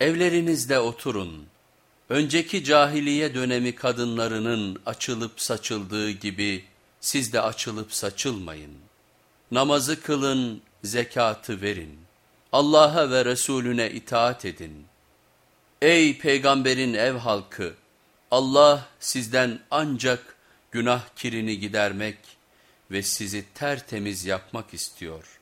Evlerinizde oturun. Önceki cahiliye dönemi kadınlarının açılıp saçıldığı gibi siz de açılıp saçılmayın. Namazı kılın, zekatı verin. Allah'a ve Resulüne itaat edin. Ey peygamberin ev halkı! Allah sizden ancak günah kirini gidermek ve sizi tertemiz yapmak istiyor.''